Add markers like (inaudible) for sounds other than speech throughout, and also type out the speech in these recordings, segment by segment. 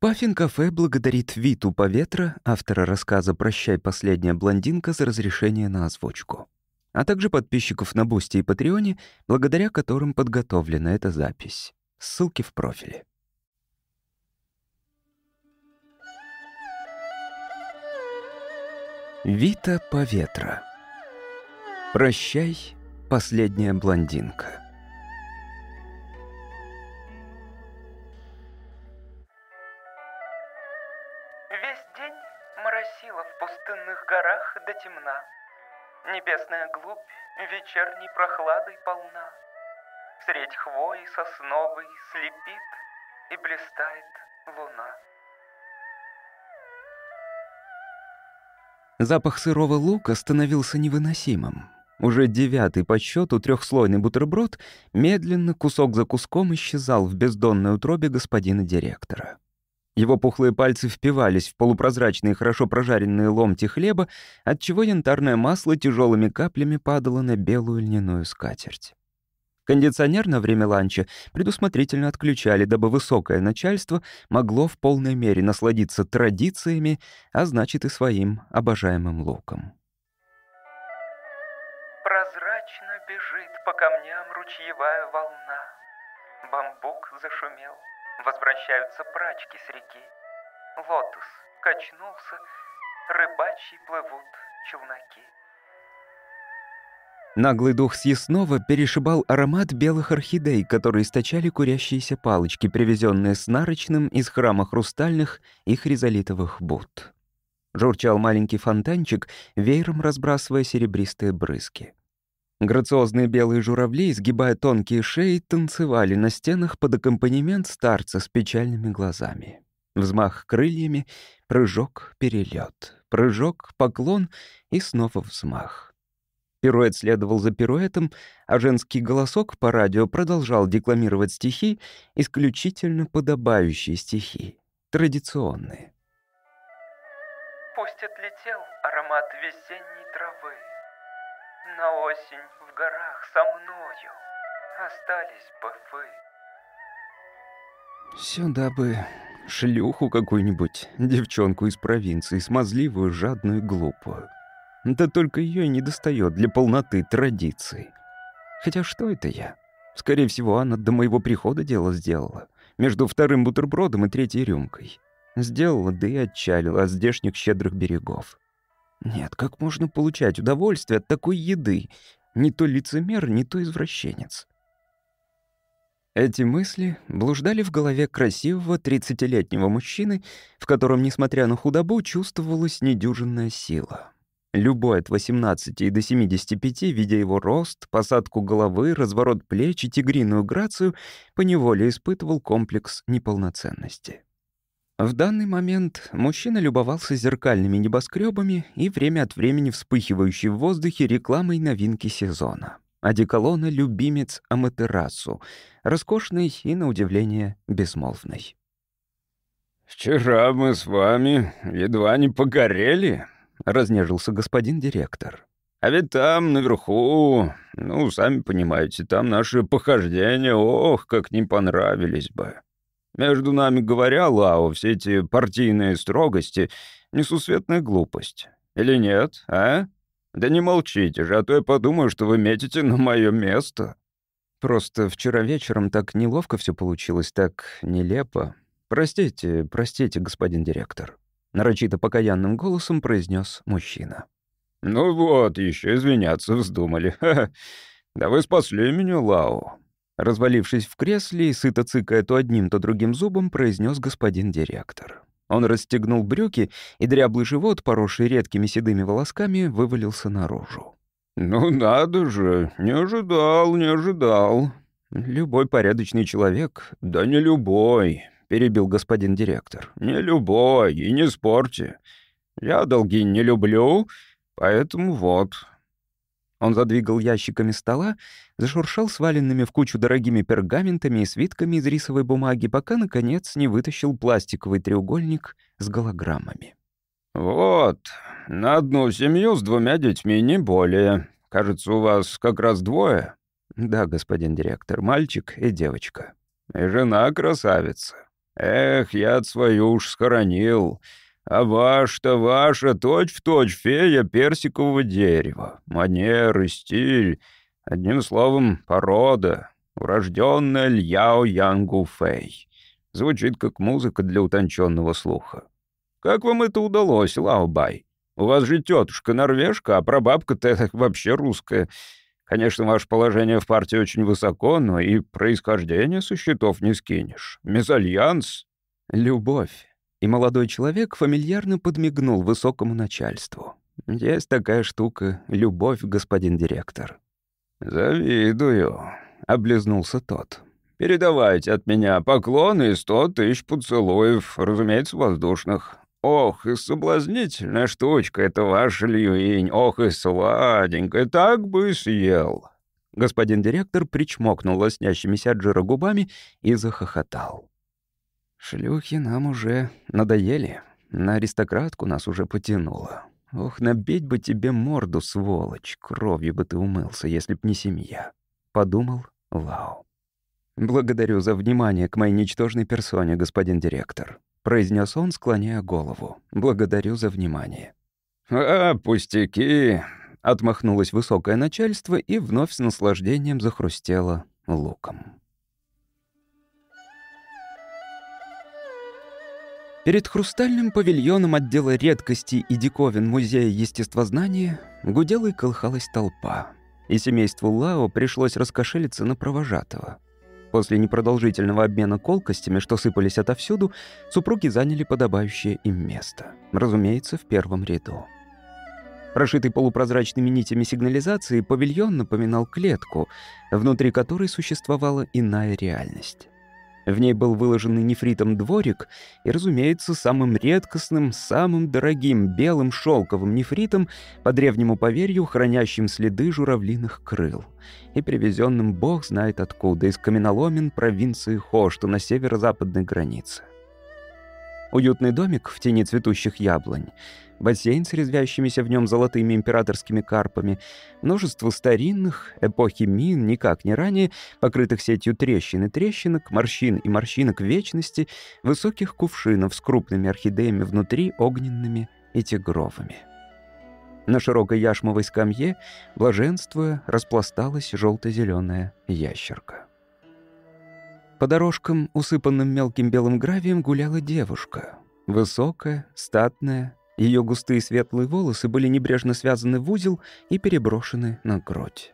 Паффин-кафе благодарит Виту Паветра, автора рассказа «Прощай, последняя блондинка» за разрешение на озвучку, а также подписчиков на Бусти и Патреоне, благодаря которым подготовлена эта запись. Ссылки в профиле. Вита Паветра. «Прощай, последняя блондинка». Вечерней прохладой полна. Средь хвои сосновой слепит и блистает луна. Запах сырого лука становился невыносимым. Уже девятый по счету трехслойный бутерброд медленно, кусок за куском, исчезал в бездонной утробе господина директора. Его пухлые пальцы впивались в полупрозрачные, хорошо прожаренные ломти хлеба, отчего янтарное масло тяжелыми каплями падало на белую льняную скатерть. Кондиционер на время ланча предусмотрительно отключали, дабы высокое начальство могло в полной мере насладиться традициями, а значит и своим обожаемым луком. Прозрачно бежит по камням ручьевая волна. Бамбук зашумел. Возвращаются прачки с реки. Лотос качнулся, рыбачьи плывут челноки. Наглый дух съестного перешибал аромат белых орхидей, которые источали курящиеся палочки, привезенные с нарочным из храма хрустальных и хризолитовых буд. Журчал маленький фонтанчик, веером разбрасывая серебристые брызги. Грациозные белые журавли, изгибая тонкие шеи, танцевали на стенах под аккомпанемент старца с печальными глазами. Взмах крыльями, прыжок, перелет, прыжок, поклон и снова взмах. Пируэт следовал за пируэтом, а женский голосок по радио продолжал декламировать стихи, исключительно подобающие стихи, традиционные. «Пусть отлетел аромат весенней травы, на осень в горах со мною остались бы вы. Сюда бы шлюху какую-нибудь, девчонку из провинции, смазливую, жадную, глупую. Да только ее и не достает для полноты традиций. Хотя что это я? Скорее всего, она до моего прихода дело сделала. Между вторым бутербродом и третьей рюмкой. Сделала, да и отчалила от здешних щедрых берегов. Нет, как можно получать удовольствие от такой еды? Не то лицемер, не то извращенец. Эти мысли блуждали в голове красивого 30-летнего мужчины, в котором, несмотря на худобу, чувствовалась недюжинная сила. Любой от 18 и до 75, видя его рост, посадку головы, разворот плеч и тигриную грацию, поневоле испытывал комплекс неполноценности. В данный момент мужчина любовался зеркальными небоскребами и время от времени вспыхивающей в воздухе рекламой новинки сезона. Одеколона «Любимец Аматерасу», роскошный и, на удивление, безмолвный. «Вчера мы с вами едва не погорели», — разнежился господин директор. «А ведь там, наверху, ну, сами понимаете, там наши похождения, ох, как не понравились бы». Между нами говоря, Лао, все эти партийные строгости — несусветная глупость. Или нет, а? Да не молчите же, а то я подумаю, что вы метите на мое место. Просто вчера вечером так неловко все получилось, так нелепо. Простите, простите, господин директор. Нарочито покаянным голосом произнес мужчина. «Ну вот, еще извиняться вздумали. (laughs) Ха -ха. Да вы спасли меня, Лао. Развалившись в кресле и сыто цыкая то одним, то другим зубом, произнес господин директор. Он расстегнул брюки, и дряблый живот, поросший редкими седыми волосками, вывалился наружу. «Ну надо же, не ожидал, не ожидал». «Любой порядочный человек...» «Да не любой», — перебил господин директор. «Не любой, и не спорьте. Я долги не люблю, поэтому вот, он задвигал ящиками стола, зашуршал сваленными в кучу дорогими пергаментами и свитками из рисовой бумаги, пока, наконец, не вытащил пластиковый треугольник с голограммами. «Вот, на одну семью с двумя детьми, не более. Кажется, у вас как раз двое?» «Да, господин директор, мальчик и девочка». «И жена красавица». Эх, я свою уж схоронил. А ваш-то ваша точь-в-точь фея персикового дерева. Манеры, стиль. Одним словом, порода. Урожденная Льяо Янгу Фэй. Звучит как музыка для утонченного слуха. Как вам это удалось, Лао Бай? У вас же тетушка норвежка, а прабабка-то (laughs) вообще русская. Конечно, ваше положение в партии очень высоко, но и происхождение со счетов не скинешь. Мезальянс — любовь. И молодой человек фамильярно подмигнул высокому начальству. «Есть такая штука — любовь, господин директор». «Завидую», — облизнулся тот. «Передавайте от меня поклоны и сто тысяч поцелуев, разумеется, воздушных. Ох, и соблазнительная штучка это ваш Льюинь, ох и сладенькая, так бы съел». Господин директор причмокнул лоснящимися от жира губами и захохотал. «Шлюхи нам уже надоели. На аристократку нас уже потянуло. Ох, набить бы тебе морду, сволочь, кровью бы ты умылся, если б не семья», — подумал Лао. «Благодарю за внимание к моей ничтожной персоне, господин директор», — произнес он, склоняя голову. «Благодарю за внимание». «А, пустяки!» — отмахнулось высокое начальство и вновь с наслаждением захрустело луком. Перед хрустальным павильоном отдела редкостей и диковин Музея естествознания гудела и колыхалась толпа, и семейству Лао пришлось раскошелиться на провожатого — После непродолжительного обмена колкостями, что сыпались отовсюду, супруги заняли подобающее им место. Разумеется, в первом ряду. Прошитый полупрозрачными нитями сигнализации, павильон напоминал клетку, внутри которой существовала иная реальность. В ней был выложенный нефритом дворик и, разумеется, самым редкостным, самым дорогим белым шелковым нефритом, по древнему поверью, хранящим следы журавлиных крыл, и привезенным бог знает откуда, из каменоломен провинции Хо, что на северо-западной границе. Уютный домик в тени цветущих яблонь — бассейн с резвящимися в нем золотыми императорскими карпами, множество старинных, эпохи Мин, никак не ранее, покрытых сетью трещин и трещинок, морщин и морщинок вечности, высоких кувшинов с крупными орхидеями внутри, огненными и тигровыми. На широкой яшмовой скамье, блаженствуя, распласталась желто-зеленая ящерка. По дорожкам, усыпанным мелким белым гравием, гуляла девушка. Высокая, статная, ее густые светлые волосы были небрежно связаны в узел и переброшены на грудь.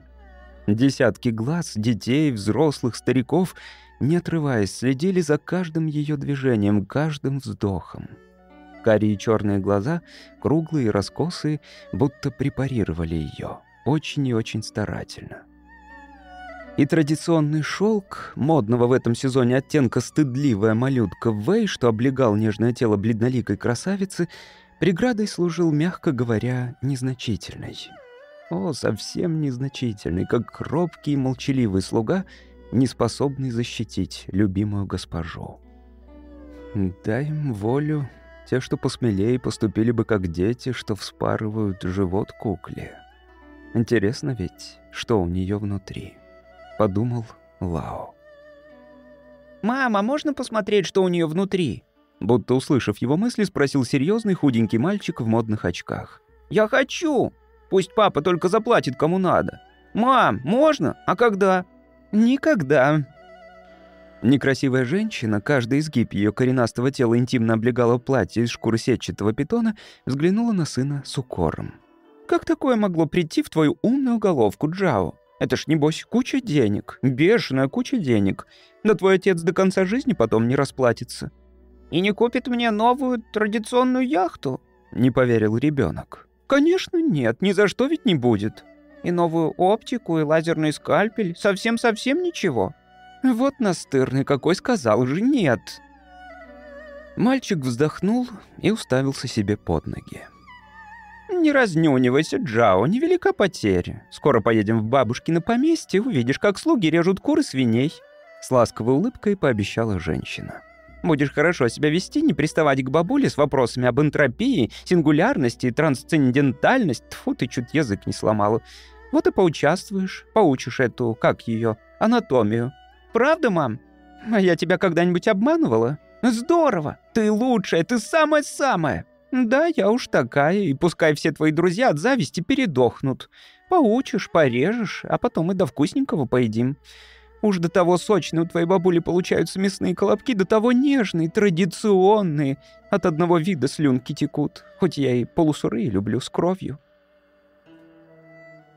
Десятки глаз, детей, взрослых, стариков, не отрываясь, следили за каждым ее движением, каждым вздохом. Карие черные глаза, круглые и раскосые, будто препарировали ее, очень и очень старательно. И традиционный шелк, модного в этом сезоне оттенка стыдливая малютка Вэй, что облегал нежное тело бледноликой красавицы, Преградой служил, мягко говоря, незначительной. О, совсем незначительный, как робкий и молчаливый слуга, не способный защитить любимую госпожу. Дай им волю, те, что посмелее, поступили бы как дети, что вспарывают живот кукле. Интересно ведь, что у нее внутри, подумал Лао. «Мама, можно посмотреть, что у нее внутри?» Будто услышав его мысли, спросил серьезный худенький мальчик в модных очках. «Я хочу! Пусть папа только заплатит кому надо. Мам, можно? А когда?» «Никогда». Некрасивая женщина, каждый изгиб ее коренастого тела интимно облегала платье из шкуры сетчатого питона, взглянула на сына с укором. «Как такое могло прийти в твою умную головку, Джао? Это ж, небось, куча денег, бешеная куча денег. Да твой отец до конца жизни потом не расплатится. И не купит мне новую традиционную яхту?» — не поверил ребенок. «Конечно нет, ни за что ведь не будет. И новую оптику, и лазерный скальпель, совсем-совсем ничего. Вот настырный какой сказал же нет». Мальчик вздохнул и уставился себе под ноги. «Не разнюнивайся, Джао, невелика потеря. Скоро поедем в бабушкино поместье, увидишь, как слуги режут куры свиней». С ласковой улыбкой пообещала женщина. Будешь хорошо себя вести, не приставать к бабуле с вопросами об энтропии, сингулярности, трансцендентальности. Тьфу, ты чуть язык не сломала. Вот и поучаствуешь, поучишь эту, как ее, анатомию. Правда, мам? А я тебя когда-нибудь обманывала? Здорово! Ты лучшая, ты самая-самая! Да, я уж такая, и пускай все твои друзья от зависти передохнут. Поучишь, порежешь, а потом и до вкусненького поедим. Уж до того сочные у твоей бабули получаются мясные колобки, до того нежные, традиционные. От одного вида слюнки текут, хоть я и полусурые люблю с кровью.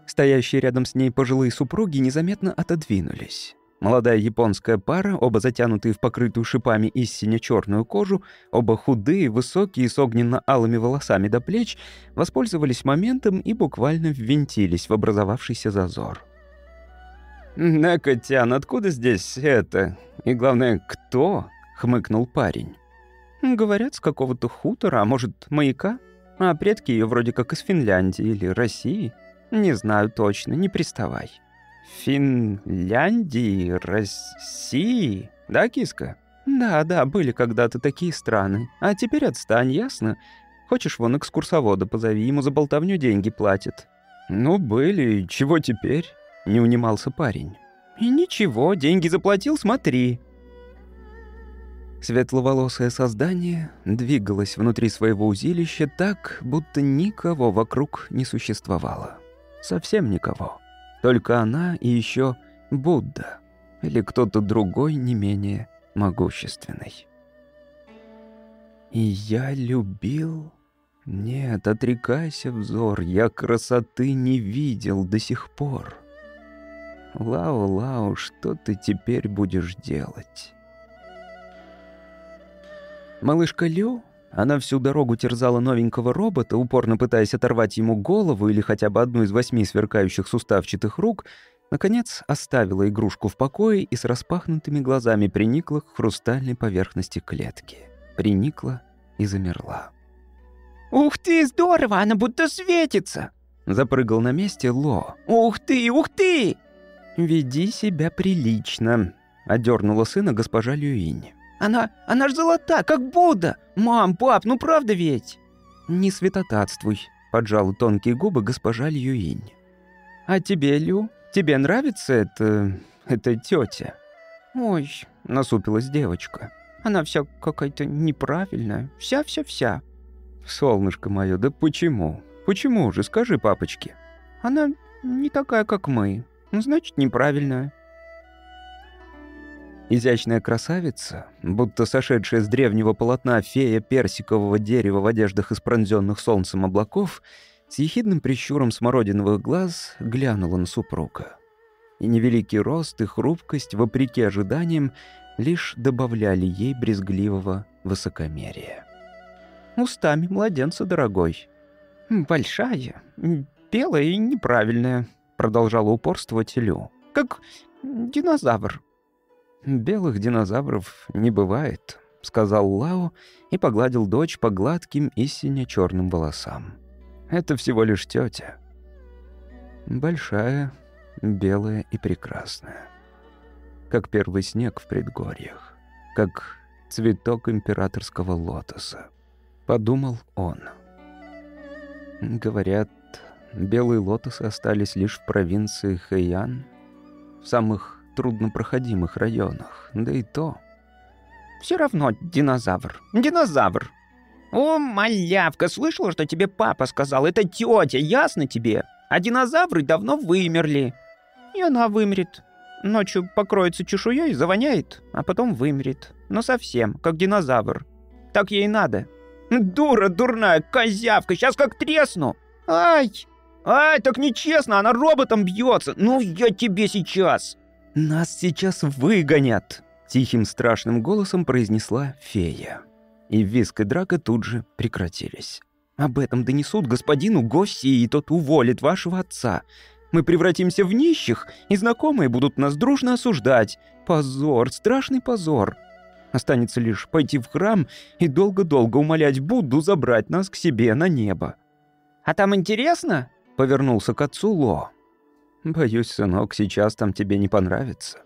Стоящие рядом с ней пожилые супруги незаметно отодвинулись. Молодая японская пара, оба затянутые в покрытую шипами и сине-черную кожу, оба худые, высокие, с огненно-алыми волосами до плеч, воспользовались моментом и буквально ввинтились в образовавшийся зазор. «Накотян, откуда здесь это? И главное, кто?» — хмыкнул парень. «Говорят, с какого-то хутора, а может, маяка? А предки ее вроде как из Финляндии или России. Не знаю точно, не приставай». Финляндии, России, да, киска? Да, да, были когда-то такие страны. А теперь отстань, ясно? Хочешь, вон экскурсовода позови, ему за болтовню деньги платят. Ну, были, чего теперь? Не унимался парень. И ничего, деньги заплатил, смотри. Светловолосое создание двигалось внутри своего узилища так, будто никого вокруг не существовало. Совсем никого. Только она и еще Будда или кто-то другой не менее могущественный. И я любил... Нет, отрекайся, взор, я красоты не видел до сих пор. Лао-Лао, что ты теперь будешь делать? Малышка Лю она всю дорогу терзала новенького робота, упорно пытаясь оторвать ему голову или хотя бы одну из восьми сверкающих суставчатых рук, наконец оставила игрушку в покое и с распахнутыми глазами приникла к хрустальной поверхности клетки. Приникла и замерла. «Ух ты, здорово, она будто светится!» Запрыгал на месте Ло. «Ух ты, ух ты!» «Веди себя прилично», — одернула сына госпожа Люинь. Она... она ж золота, как Будда! Мам, пап, ну правда ведь?» «Не святотатствуй», — поджала тонкие губы госпожа Льюинь. «А тебе, Лю, тебе нравится эта... эта тетя? «Ой», — насупилась девочка. «Она вся какая-то неправильная, вся-вся-вся». «Солнышко мое, да почему? Почему же, скажи папочке?» «Она не такая, как мы, значит, неправильная». Изящная красавица, будто сошедшая с древнего полотна фея персикового дерева в одеждах из пронзённых солнцем облаков, с ехидным прищуром смородиновых глаз глянула на супруга. И невеликий рост и хрупкость, вопреки ожиданиям, лишь добавляли ей брезгливого высокомерия. «Устами младенца, дорогой». «Большая, белая и неправильная», — продолжала упорствовать Лю. «Как динозавр». «Белых динозавров не бывает», — сказал Лао и погладил дочь по гладким и сине-черным волосам. «Это всего лишь тетя. Большая, белая и прекрасная. Как первый снег в предгорьях. Как цветок императорского лотоса. Подумал он. Говорят, белые лотосы остались лишь в провинции Хэйян, в самых труднопроходимых районах, да и то. Все равно динозавр. Динозавр. О, малявка, слышала, что тебе папа сказал? Это тетя, ясно тебе? А динозавры давно вымерли. И она вымрет. Ночью покроется чешуей, завоняет, а потом вымрет. Но совсем, как динозавр. Так ей надо. Дура дурная, козявка, сейчас как тресну. Ай! Ай, так нечестно, она роботом бьется. Ну, я тебе сейчас. «Нас сейчас выгонят!» — тихим страшным голосом произнесла фея. И виск и драка тут же прекратились. «Об этом донесут господину Госси, и тот уволит вашего отца. Мы превратимся в нищих, и знакомые будут нас дружно осуждать. Позор, страшный позор!» Останется лишь пойти в храм и долго-долго умолять Будду забрать нас к себе на небо. «А там интересно?» — повернулся к отцу Ло. Боюсь, сынок, сейчас там тебе не понравится.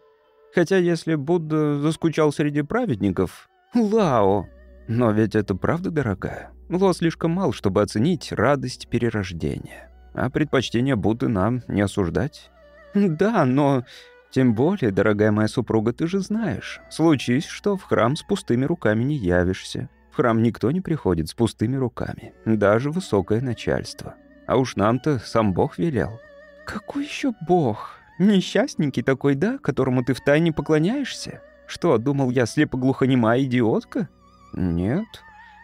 Хотя если Будда заскучал среди праведников... Лао! Но ведь это правда, дорогая. Ло слишком мал, чтобы оценить радость перерождения. А предпочтение Будды нам не осуждать. Да, но Тем более, дорогая моя супруга, ты же знаешь, случись, что в храм с пустыми руками не явишься. В храм никто не приходит с пустыми руками, даже высокое начальство. А уж нам-то сам Бог велел. Какой еще Бог? Несчастненький такой, да, которому ты втайне поклоняешься? Что, думал я слепо-глухонемая идиотка? Нет.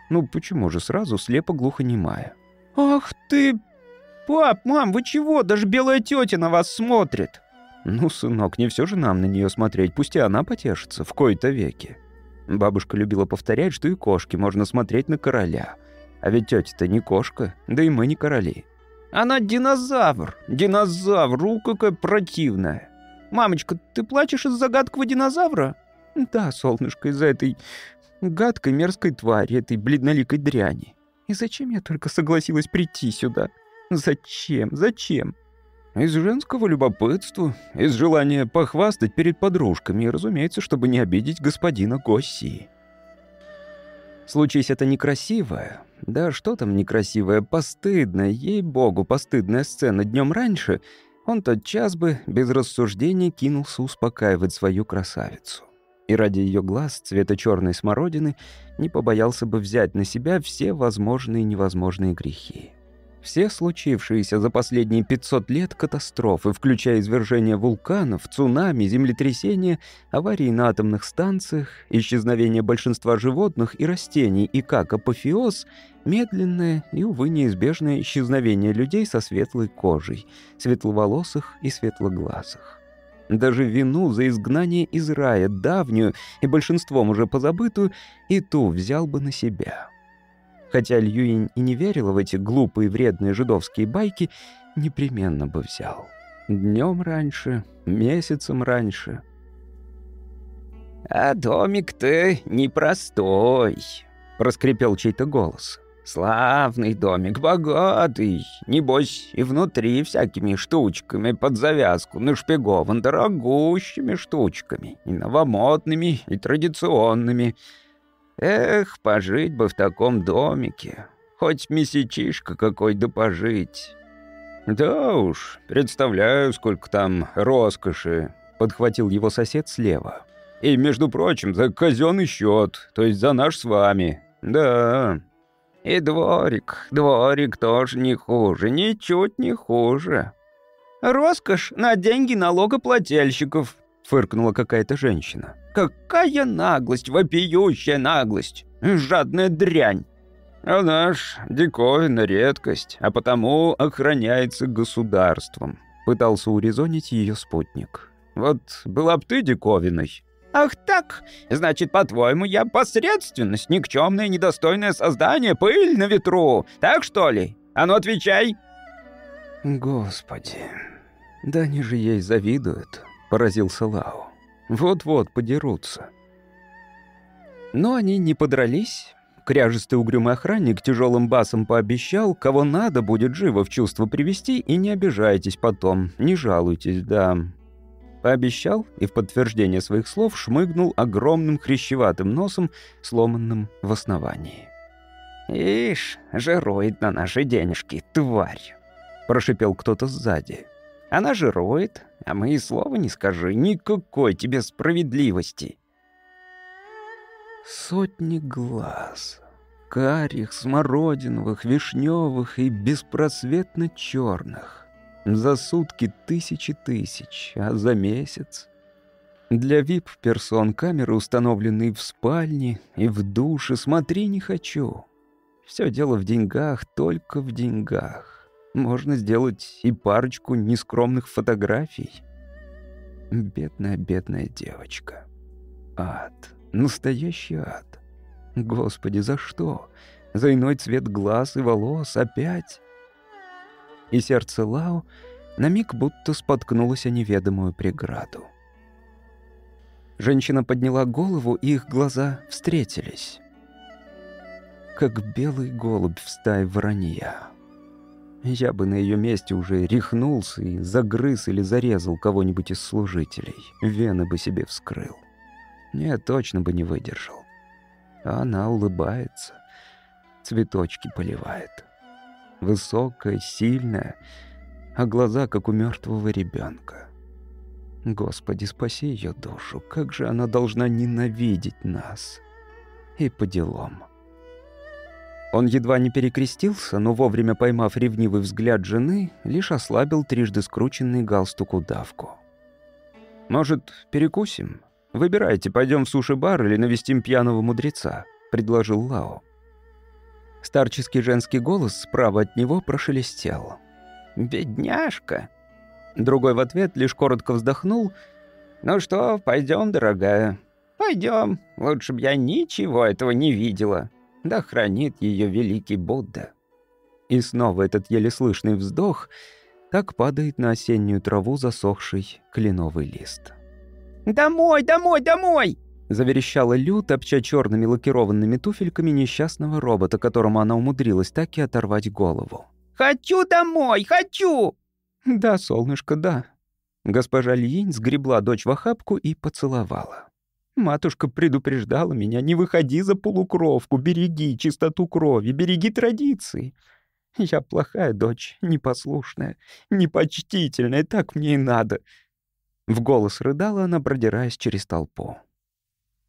Ну почему же сразу слепо-глухонемая? Ах ты... Пап, мам, вы чего? Даже белая тетя на вас смотрит. Ну, сынок, не все же нам на нее смотреть, пусть и она потешится в кои-то веки. Бабушка любила повторять, что и кошки можно смотреть на короля. А ведь тетя-то не кошка, да и мы не короли. Она динозавр. Динозавр, у какая противная. Мамочка, ты плачешь из-за гадкого динозавра? Да, солнышко, из-за этой гадкой мерзкой твари, этой бледноликой дряни. И зачем я только согласилась прийти сюда? Зачем? Зачем? Из женского любопытства, из желания похвастать перед подружками, и, разумеется, чтобы не обидеть господина Госсии. Случись это некрасивое, да что там некрасивое, постыдная, ей-богу, постыдная сцена днем раньше, он тот час бы без рассуждения кинулся успокаивать свою красавицу. И ради ее глаз цвета черной смородины не побоялся бы взять на себя все возможные и невозможные грехи. Все случившиеся за последние 500 лет катастрофы, включая извержение вулканов, цунами, землетрясения, аварии на атомных станциях, исчезновение большинства животных и растений и как апофеоз, медленное и, увы, неизбежное исчезновение людей со светлой кожей, светловолосых и светлоглазых. Даже вину за изгнание из рая, давнюю и большинством уже позабытую, и ту взял бы на себя. Хотя Льюин и не верила в эти глупые вредные жидовские байки, непременно бы взял. Днем раньше, месяцем раньше. «А домик-то непростой», — проскрипел чей-то голос. «Славный домик, богатый. Небось, и внутри всякими штучками под завязку нашпигован дорогущими штучками, и новомодными, и традиционными». Эх, пожить бы в таком домике. Хоть месячишка какой да пожить. Да уж, представляю, сколько там роскоши, подхватил его сосед слева. И, между прочим, за казенный счет, то есть за наш с вами. Да. И дворик, дворик тоже не хуже, ничуть не хуже. Роскошь на деньги налогоплательщиков, фыркнула какая-то женщина. «Какая наглость, вопиющая наглость! Жадная дрянь!» «А наш диковина редкость, а потому охраняется государством», — пытался урезонить ее спутник. «Вот была б ты диковиной». «Ах так? Значит, по-твоему, я посредственность, никчемное, недостойное создание, пыль на ветру, так что ли? А ну отвечай!» «Господи, да они же ей завидуют», — поразился Лао. «Вот-вот подерутся». Но они не подрались. Кряжистый угрюмый охранник тяжелым басом пообещал, кого надо будет живо в чувство привести, и не обижайтесь потом, не жалуйтесь, да. Пообещал и в подтверждение своих слов шмыгнул огромным хрящеватым носом, сломанным в основании. «Ишь, жирует на наши денежки, тварь!» — прошипел кто-то сзади. Она жирует, а мы и слова не скажи, никакой тебе справедливости. Сотни глаз, карих, смородиновых, вишневых и беспросветно черных. За сутки тысячи тысяч, а за месяц... Для вип-персон камеры, установленные в спальне и в душе, смотри не хочу. Все дело в деньгах, только в деньгах. Можно сделать и парочку нескромных фотографий. Бедная, бедная девочка. Ад. Настоящий ад. Господи, за что? За иной цвет глаз и волос опять? И сердце Лао на миг будто споткнулось о неведомую преграду. Женщина подняла голову, и их глаза встретились. Как белый голубь в стае воронья. Я бы на ее месте уже рехнулся и загрыз или зарезал кого-нибудь из служителей. Вены бы себе вскрыл. Нет, точно бы не выдержал. А она улыбается, цветочки поливает. Высокая, сильная, а глаза, как у мертвого ребенка. Господи, спаси ее душу, как же она должна ненавидеть нас. И по делам. Он едва не перекрестился, но вовремя поймав ревнивый взгляд жены, лишь ослабил трижды скрученный галстук удавку. «Может, перекусим? Выбирайте, пойдем в суши-бар или навестим пьяного мудреца», — предложил Лао. Старческий женский голос справа от него прошелестел. «Бедняжка!» Другой в ответ лишь коротко вздохнул. «Ну что, пойдем, дорогая?» «Пойдем. Лучше б я ничего этого не видела. Да хранит ее великий Будда». И снова этот еле слышный вздох, так падает на осеннюю траву засохший кленовый лист. «Домой, домой, домой!» Заверещала Лю, топча черными лакированными туфельками несчастного робота, которому она умудрилась так и оторвать голову. «Хочу домой, хочу!» «Да, солнышко, да». Госпожа Льинь сгребла дочь в охапку и поцеловала. Матушка предупреждала меня, не выходи за полукровку, береги чистоту крови, береги традиции. Я плохая дочь, непослушная, непочтительная, так мне и надо. В голос рыдала она, продираясь через толпу.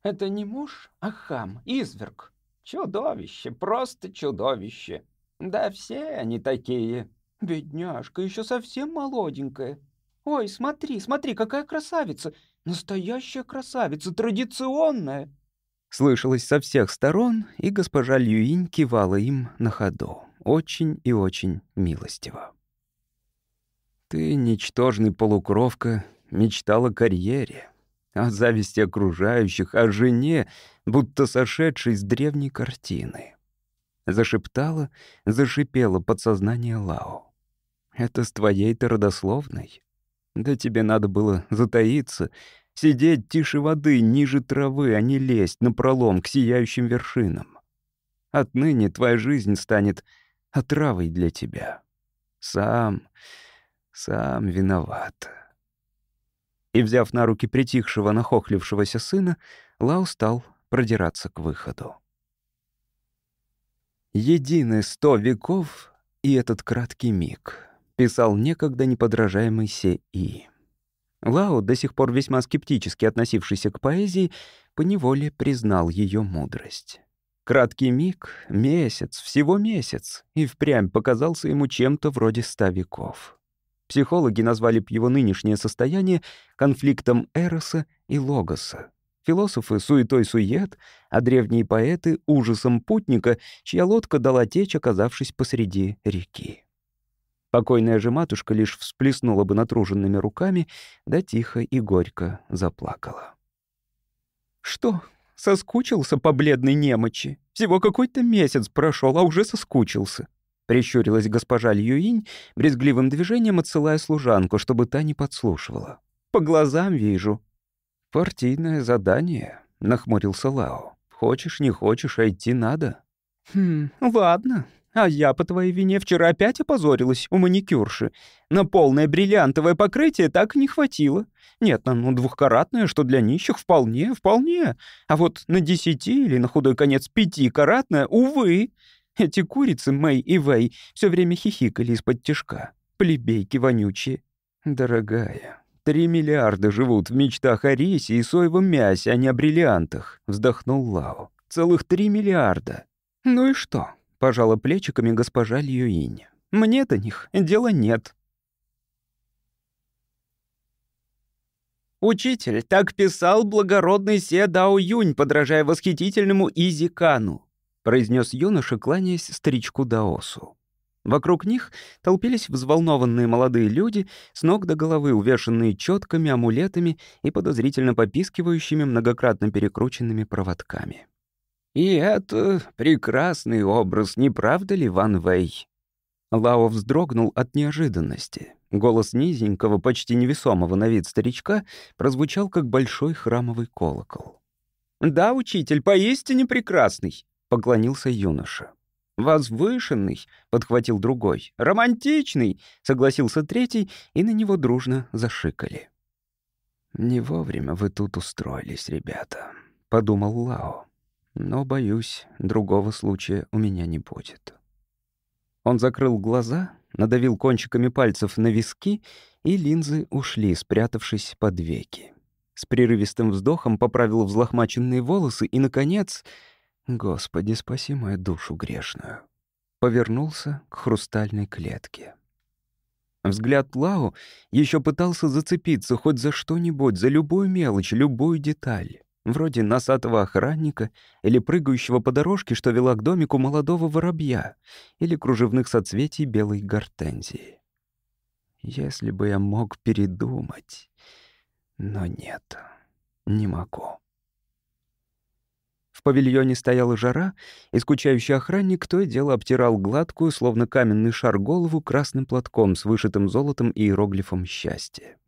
«Это не муж, а хам, изверг. Чудовище, просто чудовище. Да все они такие. Бедняжка, еще совсем молоденькая. Ой, смотри, смотри, какая красавица. Настоящая красавица, традиционная!» Слышалось со всех сторон, и госпожа Льюинь кивала им на ходу. Очень и очень милостиво. «Ты, ничтожный полукровка, мечтала о карьере, о зависти окружающих, о жене, будто сошедшей с древней картины». Зашептала, зашипела подсознание Лао. «Это с твоей-то родословной?» Да тебе надо было затаиться, сидеть тише воды, ниже травы, а не лезть на пролом к сияющим вершинам. Отныне твоя жизнь станет отравой для тебя. Сам, сам виноват. И, взяв на руки притихшего, нахохлившегося сына, Лао стал продираться к выходу. Едины сто веков и этот краткий миг — писал некогда неподражаемый Се-И. Лао, до сих пор весьма скептически относившийся к поэзии, поневоле признал ее мудрость. Краткий миг, месяц, всего месяц, и впрямь показался ему чем-то вроде ста веков. Психологи назвали б его нынешнее состояние конфликтом Эроса и Логоса. Философы — суетой-сует, а древние поэты — ужасом путника, чья лодка дала течь, оказавшись посреди реки. Покойная же матушка лишь всплеснула бы натруженными руками, да тихо и горько заплакала. «Что, соскучился по бледной немочи? Всего какой-то месяц прошел, а уже соскучился», — прищурилась госпожа Льюинь, брезгливым движением отсылая служанку, чтобы та не подслушивала. «По глазам вижу». «Партийное задание», — нахмурился Лао. «Хочешь, не хочешь, а идти надо». «Хм, ладно», а я по твоей вине вчера опять опозорилась у маникюрши. На полное бриллиантовое покрытие так не хватило. Нет, на ну, двухкаратное, что для нищих, вполне, вполне. А вот на десяти или на худой конец пятикаратное, увы. Эти курицы, Мэй и Вэй, все время хихикали из-под тяжка. Плебейки вонючие. Дорогая, три миллиарда живут в мечтах о рисе и соевом мясе, а не о бриллиантах, вздохнул Лао. Целых три миллиарда. Ну и что? Пожала плечиками госпожа Льюинь. «Мне до них дела нет». «Учитель, так писал благородный Се Дао Юнь, подражая восхитительному Изикану», произнес юноша, кланяясь старичку Даосу. Вокруг них толпились взволнованные молодые люди, с ног до головы увешанные четками, амулетами и подозрительно попискивающими многократно перекрученными проводками. И это прекрасный образ, не правда ли, Ван Вэй? Лао вздрогнул от неожиданности. Голос низенького, почти невесомого на вид старичка прозвучал, как большой храмовый колокол. «Да, учитель, поистине прекрасный», — поклонился юноша. «Возвышенный», — подхватил другой. «Романтичный», — согласился третий, и на него дружно зашикали. «Не вовремя вы тут устроились, ребята», — подумал Лао. Но, боюсь, другого случая у меня не будет. Он закрыл глаза надавил кончиками пальцев на виски, и линзы ушли, спрятавшись под веки. С прерывистым вздохом поправил взлохмаченные волосы и, наконец, «Господи, спаси мою душу грешную», повернулся к хрустальной клетке. Взгляд Лао еще пытался зацепиться хоть за что-нибудь, за любую мелочь, любую деталь. Вроде носатого охранника или прыгающего по дорожке, что вела к домику молодого воробья, или кружевных соцветий белой гортензии. Если бы я мог передумать... Но нет, не могу. В павильоне стояла жара, и скучающий охранник то и дело обтирал гладкую, словно каменный шар голову красным платком с вышитым золотом и иероглифом счастья.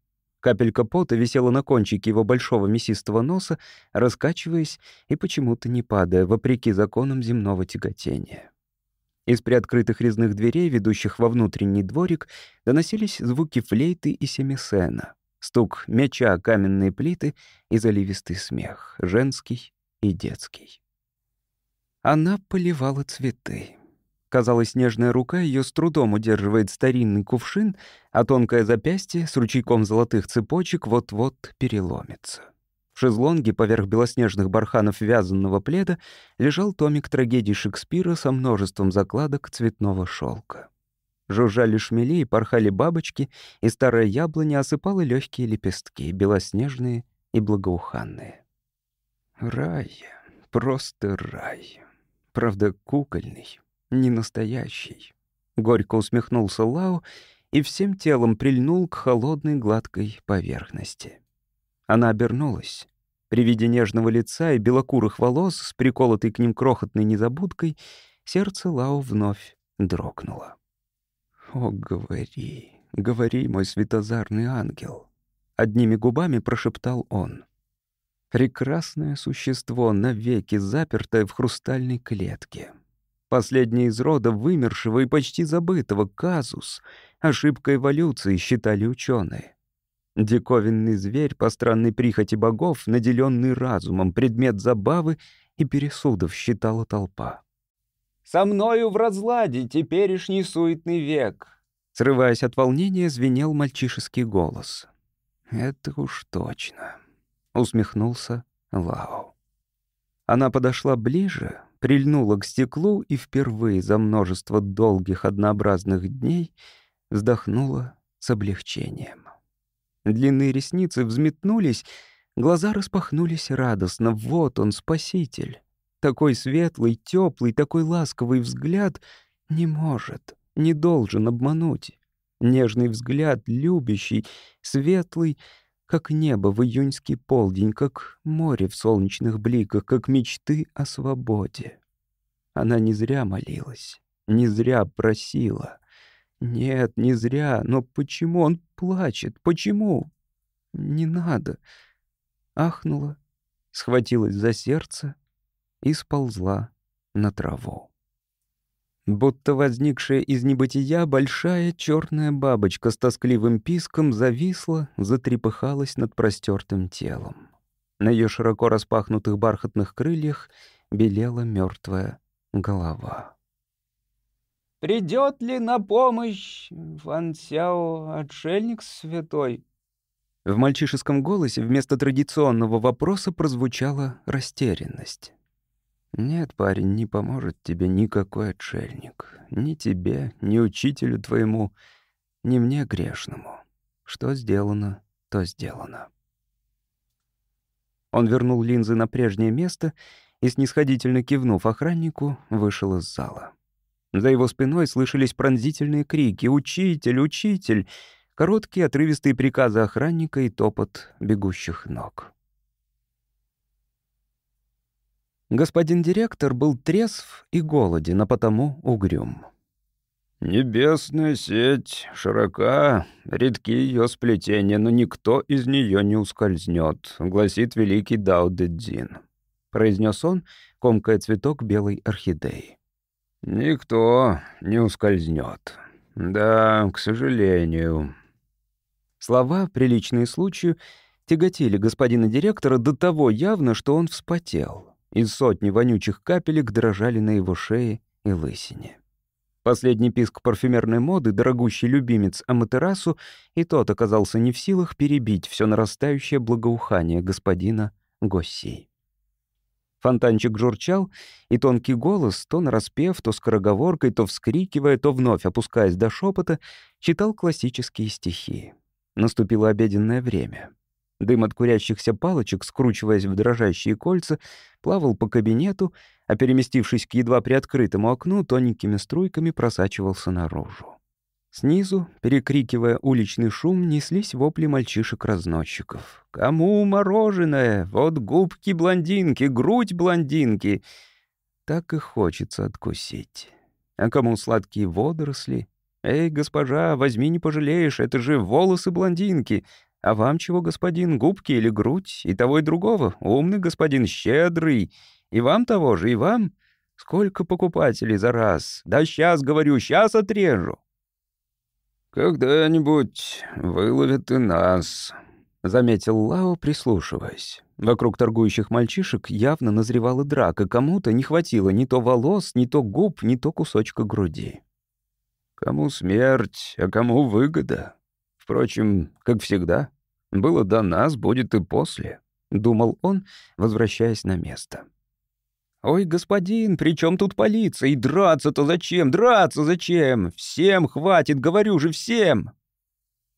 Капелька пота висела на кончике его большого мясистого носа, раскачиваясь и почему-то не падая, вопреки законам земного тяготения. Из приоткрытых резных дверей, ведущих во внутренний дворик, доносились звуки флейты и семисена, стук меча о каменные плиты и заливистый смех, женский и детский. Она поливала цветы. Казалось, нежная рука ее с трудом удерживает старинный кувшин, а тонкое запястье с ручейком золотых цепочек вот-вот переломится. В шезлонге поверх белоснежных барханов вязаного пледа лежал томик трагедий Шекспира со множеством закладок цветного шелка. Жужжали шмели и порхали бабочки, и старая яблоня осыпала легкие лепестки, белоснежные и благоуханные. Рай, просто рай. Правда, кукольный не настоящий. Горько усмехнулся Лао и всем телом прильнул к холодной гладкой поверхности. Она обернулась. При виде нежного лица и белокурых волос с приколотой к ним крохотной незабудкой сердце Лао вновь дрогнуло. «О, говори, говори, мой светозарный ангел!» Одними губами прошептал он. «Прекрасное существо, навеки запертое в хрустальной клетке. Последний из рода вымершего и почти забытого казус. Ошибка эволюции, считали ученые. Диковинный зверь по странной прихоти богов, наделенный разумом, предмет забавы и пересудов, считала толпа. «Со мною в разладе теперешний суетный век!» Срываясь от волнения, звенел мальчишеский голос. «Это уж точно», — усмехнулся Лао. Она подошла ближе, прильнула к стеклу и впервые за множество долгих однообразных дней вздохнула с облегчением. Длинные ресницы взметнулись, глаза распахнулись радостно. Вот он, спаситель. Такой светлый, теплый, такой ласковый взгляд не может, не должен обмануть. Нежный взгляд, любящий, светлый — как небо в июньский полдень, как море в солнечных бликах, как мечты о свободе. Она не зря молилась, не зря просила. Нет, не зря, но почему он плачет? Почему? Не надо. Ахнула, схватилась за сердце и сползла на траву. Будто возникшая из небытия большая черная бабочка с тоскливым писком зависла, затрепыхалась над простертым телом. На ее широко распахнутых бархатных крыльях белела мертвая голова. «Придет ли на помощь Ван отшельник святой?» В мальчишеском голосе вместо традиционного вопроса прозвучала растерянность. Нет, парень, не поможет тебе никакой отшельник. Ни тебе, ни учителю твоему, ни мне грешному. Что сделано, то сделано. Он вернул линзы на прежнее место и, снисходительно кивнув охраннику, вышел из зала. За его спиной слышались пронзительные крики «Учитель! Учитель!» короткие отрывистые приказы охранника и топот бегущих ног. Господин директор был трезв и голоден, а потому угрюм. «Небесная сеть широка, редки ее сплетения, но никто из нее не ускользнет», — гласит великий Цзин. Произнес он, комкая цветок белой орхидеи. «Никто не ускользнет. Да, к сожалению». Слова, приличные случаю, тяготили господина директора до того явно, что он вспотел. Из сотни вонючих капелек дрожали на его шее и лысине. Последний писк парфюмерной моды, дорогущий любимец Аматерасу, и тот оказался не в силах перебить все нарастающее благоухание господина Госси. Фонтанчик журчал, и тонкий голос, то нараспев, то скороговоркой, то вскрикивая, то вновь опускаясь до шепота, читал классические стихи. Наступило обеденное время. Дым от курящихся палочек, скручиваясь в дрожащие кольца, плавал по кабинету, а переместившись к едва приоткрытому окну, тоненькими струйками просачивался наружу. Снизу, перекрикивая уличный шум, неслись вопли мальчишек-разносчиков. «Кому мороженое? Вот губки блондинки, грудь блондинки!» Так и хочется откусить. А кому сладкие водоросли? «Эй, госпожа, возьми, не пожалеешь, это же волосы блондинки!» А вам чего, господин, губки или грудь? И того, и другого. Умный господин, щедрый. И вам того же, и вам. Сколько покупателей за раз? Да сейчас, говорю, сейчас отрежу. «Когда-нибудь выловят и нас», — заметил Лао, прислушиваясь. Вокруг торгующих мальчишек явно назревала драка. Кому-то не хватило ни то волос, ни то губ, ни то кусочка груди. «Кому смерть, а кому выгода?» Впрочем, как всегда, было до нас, будет и после», — думал он, возвращаясь на место. «Ой, господин, при чем тут полиция? И драться-то зачем? Драться зачем? Всем хватит, говорю же, всем!»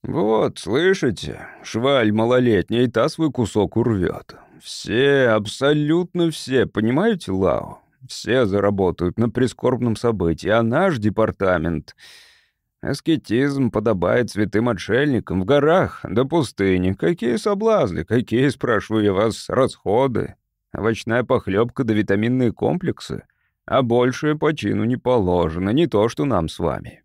«Вот, слышите, шваль малолетняя, и та свой кусок урвет. Все, абсолютно все, понимаете, Лао? Все заработают на прискорбном событии, а наш департамент Аскетизм подобает святым отшельникам в горах до пустыни. Какие соблазны, какие, спрашиваю вас, расходы? Овощная похлебка да витаминные комплексы? А большее по чину не положено, не то, что нам с вами.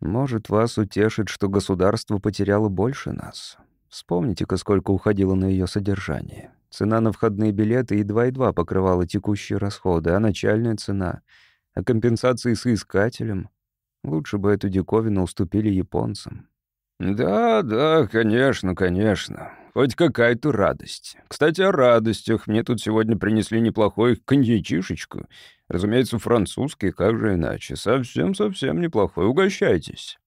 Может, вас утешит, что государство потеряло больше нас. Вспомните-ка, сколько уходило на ее содержание. Цена на входные билеты едва-едва покрывала текущие расходы, а начальная цена, а компенсации соискателям — Лучше бы эту диковину уступили японцам. «Да, да, конечно, конечно. Хоть какая-то радость. Кстати, о радостях. Мне тут сегодня принесли неплохой коньячишечку. Разумеется, французский, как же иначе. Совсем-совсем неплохой. Угощайтесь».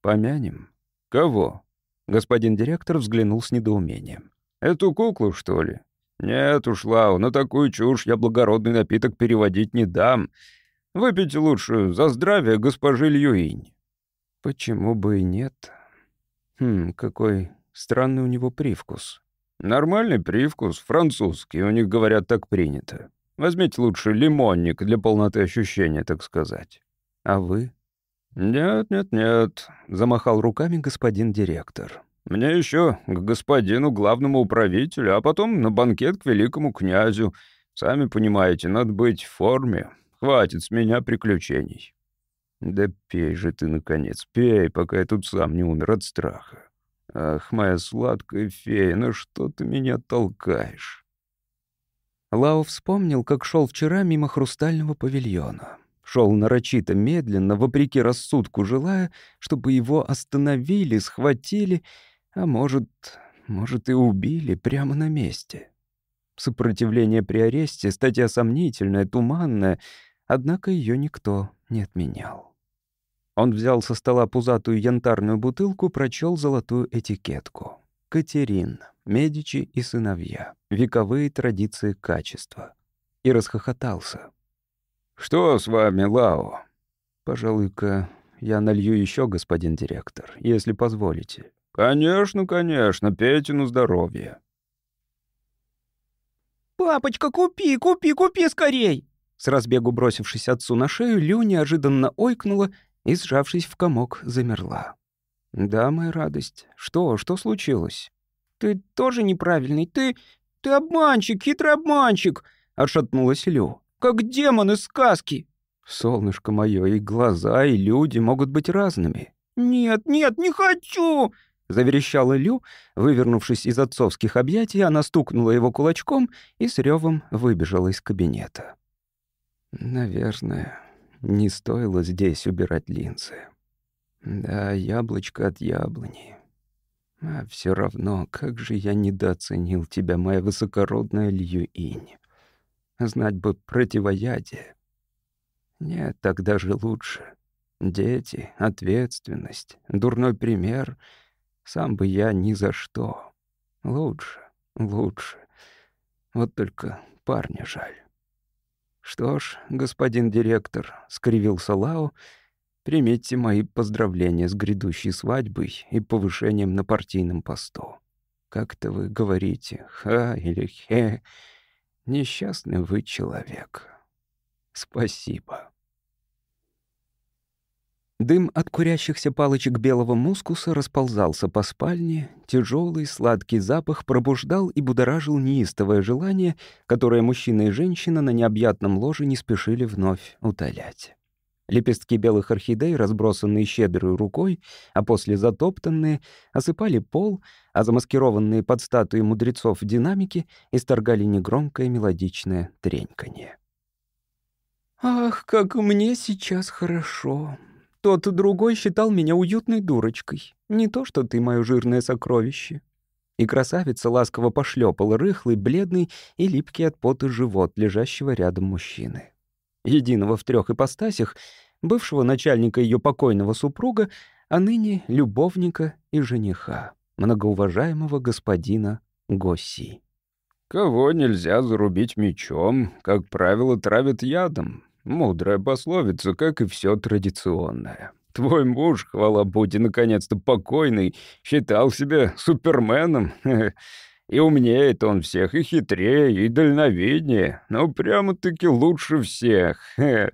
«Помянем». «Кого?» Господин директор взглянул с недоумением. «Эту куклу, что ли?» «Нет уж, Лау, на такую чушь я благородный напиток переводить не дам. Выпейте лучше за здравие госпожи Льюинь». «Почему бы и нет? Хм, какой странный у него привкус». «Нормальный привкус, французский, у них, говорят, так принято. Возьмите лучше лимонник для полноты ощущения, так сказать». «А вы?» «Нет, нет, нет», — замахал руками господин директор. «Мне еще к господину главному управителю, а потом на банкет к великому князю. Сами понимаете, надо быть в форме. Хватит с меня приключений. Да пей же ты, наконец, пей, пока я тут сам не умер от страха. Ах, моя сладкая фея, ну что ты меня толкаешь? Лао вспомнил, как шел вчера мимо хрустального павильона. Шел нарочито медленно, вопреки рассудку, желая, чтобы его остановили, схватили, а может, может и убили прямо на месте. Сопротивление при аресте — статья сомнительная, туманная, Однако ее никто не отменял. Он взял со стола пузатую янтарную бутылку, прочел золотую этикетку. «Катерин, Медичи и сыновья. Вековые традиции качества». И расхохотался. «Что с вами, Лао?» «Пожалуй-ка я налью еще, господин директор, если позволите». «Конечно, конечно, пейте на здоровье». «Папочка, купи, купи, купи скорей!» С разбегу бросившись отцу на шею, Лю неожиданно ойкнула и, сжавшись в комок, замерла. «Да, моя радость. Что? Что случилось?» «Ты тоже неправильный. Ты... ты обманщик, хитрый обманщик!» — отшатнулась Лю. «Как демон из сказки!» «Солнышко мое, и глаза, и люди могут быть разными». «Нет, нет, не хочу!» — заверещала Лю. Вывернувшись из отцовских объятий, она стукнула его кулачком и с ревом выбежала из кабинета. Наверное, не стоило здесь убирать линзы. Да, яблочко от яблони. А все равно, как же я недооценил тебя, моя высокородная Льюинь. Знать бы противоядие. Нет, так даже лучше. Дети, ответственность, дурной пример. Сам бы я ни за что. Лучше, лучше. Вот только парня жаль. «Что ж, господин директор», — скривился Лао, — «примите мои поздравления с грядущей свадьбой и повышением на партийном посту. Как-то вы говорите, ха или хе, несчастный вы человек. Спасибо». Дым от курящихся палочек белого мускуса расползался по спальне, тяжелый сладкий запах пробуждал и будоражил неистовое желание, которое мужчина и женщина на необъятном ложе не спешили вновь утолять. Лепестки белых орхидей, разбросанные щедрой рукой, а после затоптанные, осыпали пол, а замаскированные под статуи мудрецов динамики исторгали негромкое мелодичное треньканье. «Ах, как мне сейчас хорошо!» Тот другой считал меня уютной дурочкой. Не то, что ты мое жирное сокровище». И красавица ласково пошлепала рыхлый, бледный и липкий от пота живот лежащего рядом мужчины. Единого в трех ипостасях, бывшего начальника ее покойного супруга, а ныне любовника и жениха, многоуважаемого господина Госси. «Кого нельзя зарубить мечом, как правило, травят ядом», Мудрая пословица, как и все традиционное. Твой муж, хвала Будде, наконец-то покойный, считал себя суперменом. (laughs) И умнеет он всех, и хитрее, и дальновиднее. Но прямо-таки лучше всех. (laughs)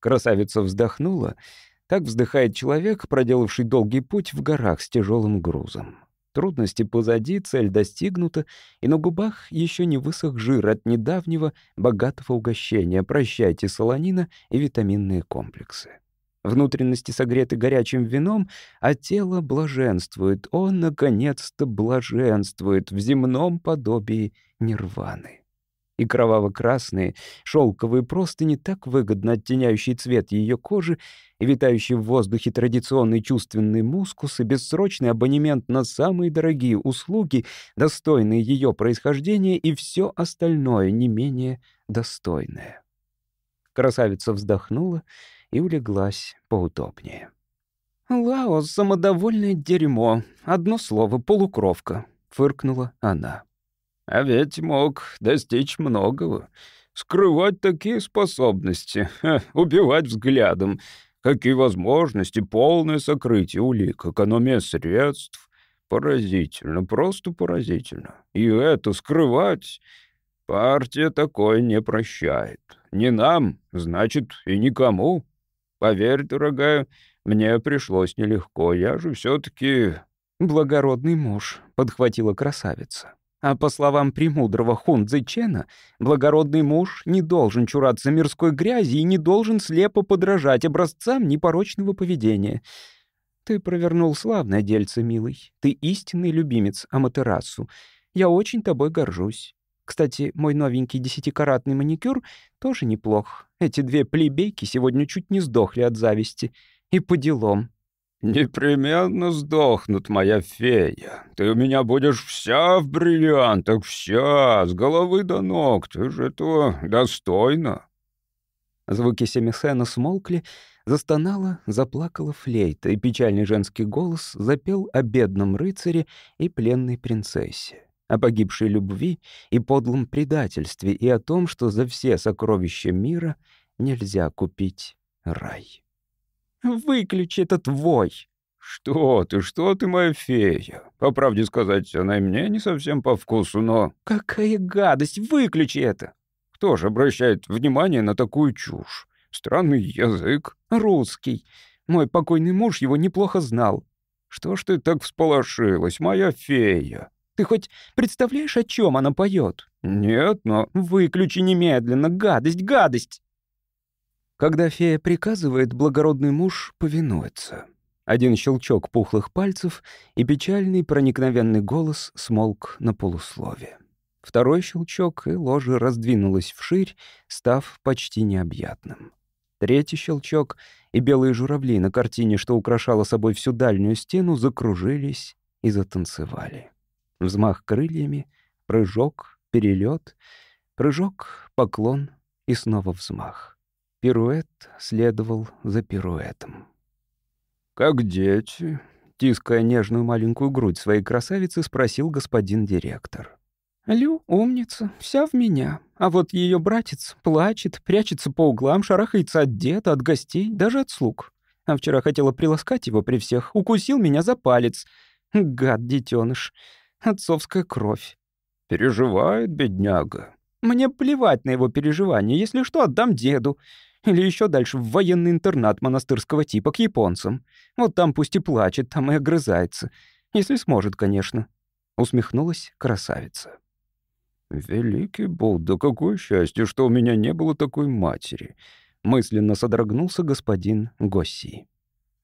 Красавица вздохнула. Так вздыхает человек, проделавший долгий путь в горах с тяжелым грузом. Трудности позади, цель достигнута, и на губах еще не высох жир от недавнего богатого угощения. Прощайте солонина и витаминные комплексы. Внутренности согреты горячим вином, а тело блаженствует. Он, наконец-то, блаженствует в земном подобии нирваны и кроваво-красные, шелковые простыни, так выгодно оттеняющий цвет ее кожи, и витающий в воздухе традиционный чувственный мускус и бессрочный абонемент на самые дорогие услуги, достойные ее происхождения, и все остальное не менее достойное. Красавица вздохнула и улеглась поудобнее. «Лао, самодовольное дерьмо. Одно слово — полукровка», — фыркнула она. А ведь мог достичь многого. Скрывать такие способности, (laughs) убивать взглядом. Какие возможности, полное сокрытие улик, экономия средств. Поразительно, просто поразительно. И это скрывать партия такое не прощает. Не нам, значит, и никому. Поверь, дорогая, мне пришлось нелегко. Я же все таки благородный муж, подхватила красавица. А по словам премудрого Хунцзы Чена, благородный муж не должен чураться мирской грязи и не должен слепо подражать образцам непорочного поведения. Ты провернул славное дельце, милый. Ты истинный любимец Аматерасу. Я очень тобой горжусь. Кстати, мой новенький десятикаратный маникюр тоже неплох. Эти две плебейки сегодня чуть не сдохли от зависти. И по делам. «Непременно сдохнут, моя фея. Ты у меня будешь вся в бриллиантах, вся, с головы до ног. Ты же этого достойна». Звуки семисена смолкли, застонала, заплакала флейта, и печальный женский голос запел о бедном рыцаре и пленной принцессе, о погибшей любви и подлом предательстве, и о том, что за все сокровища мира нельзя купить рай. Выключи этот вой!» «Что ты, что ты, моя фея? По правде сказать, она и мне не совсем по вкусу, но...» «Какая гадость! Выключи это!» «Кто же обращает внимание на такую чушь? Странный язык». «Русский. Мой покойный муж его неплохо знал». «Что ж ты так всполошилась, моя фея?» «Ты хоть представляешь, о чем она поет?» «Нет, но...» «Выключи немедленно! Гадость, гадость!» Когда фея приказывает, благородный муж повинуется. Один щелчок пухлых пальцев, и печальный проникновенный голос смолк на полуслове. Второй щелчок, и ложе раздвинулось вширь, став почти необъятным. Третий щелчок, и белые журавли на картине, что украшала собой всю дальнюю стену, закружились и затанцевали. Взмах крыльями, прыжок, перелет, прыжок, поклон и снова взмах. Пируэт следовал за пируэтом. «Как дети?» — тиская нежную маленькую грудь своей красавицы, спросил господин директор. «Лю умница, вся в меня. А вот ее братец плачет, прячется по углам, шарахается от деда, от гостей, даже от слуг. А вчера хотела приласкать его при всех, укусил меня за палец. Гад, детеныш. Отцовская кровь. Переживает бедняга. Мне плевать на его переживания. Если что, отдам деду. Или еще дальше в военный интернат монастырского типа к японцам. Вот там пусть и плачет, там и огрызается. Если сможет, конечно. Усмехнулась красавица. «Великий Будда, какое счастье, что у меня не было такой матери!» Мысленно содрогнулся господин Госси.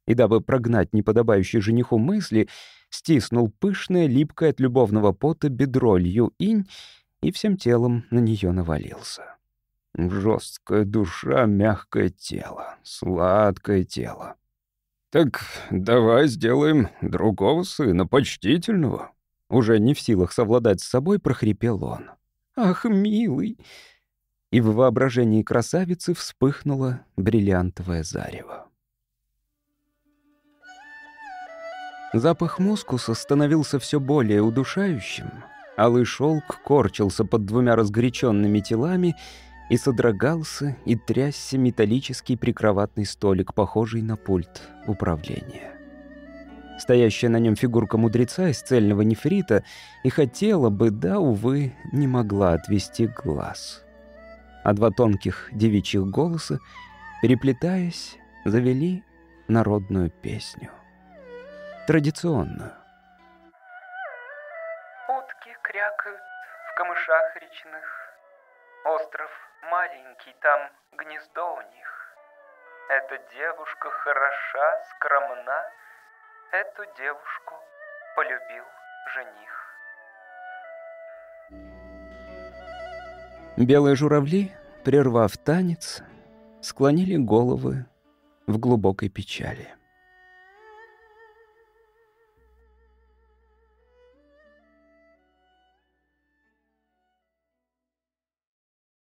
И дабы прогнать неподобающие жениху мысли, стиснул пышное, липкое от любовного пота бедро Лью Инь и всем телом на нее навалился. Жесткая душа, мягкое тело, сладкое тело. «Так давай сделаем другого сына, почтительного». Уже не в силах совладать с собой, прохрипел он. «Ах, милый!» И в воображении красавицы вспыхнуло бриллиантовое зарево. Запах мускуса становился все более удушающим. Алый шелк корчился под двумя разгоряченными телами и содрогался и трясся металлический прикроватный столик, похожий на пульт управления. Стоящая на нем фигурка мудреца из цельного нефрита и хотела бы, да, увы, не могла отвести глаз. А два тонких девичьих голоса, переплетаясь, завели народную песню традиционную. Утки крякают в камышах речных. Остров маленький, там гнездо у них. Эта девушка хороша, скромна. Эту девушку полюбил жених. Белые журавли, прервав танец, склонили головы в глубокой печали.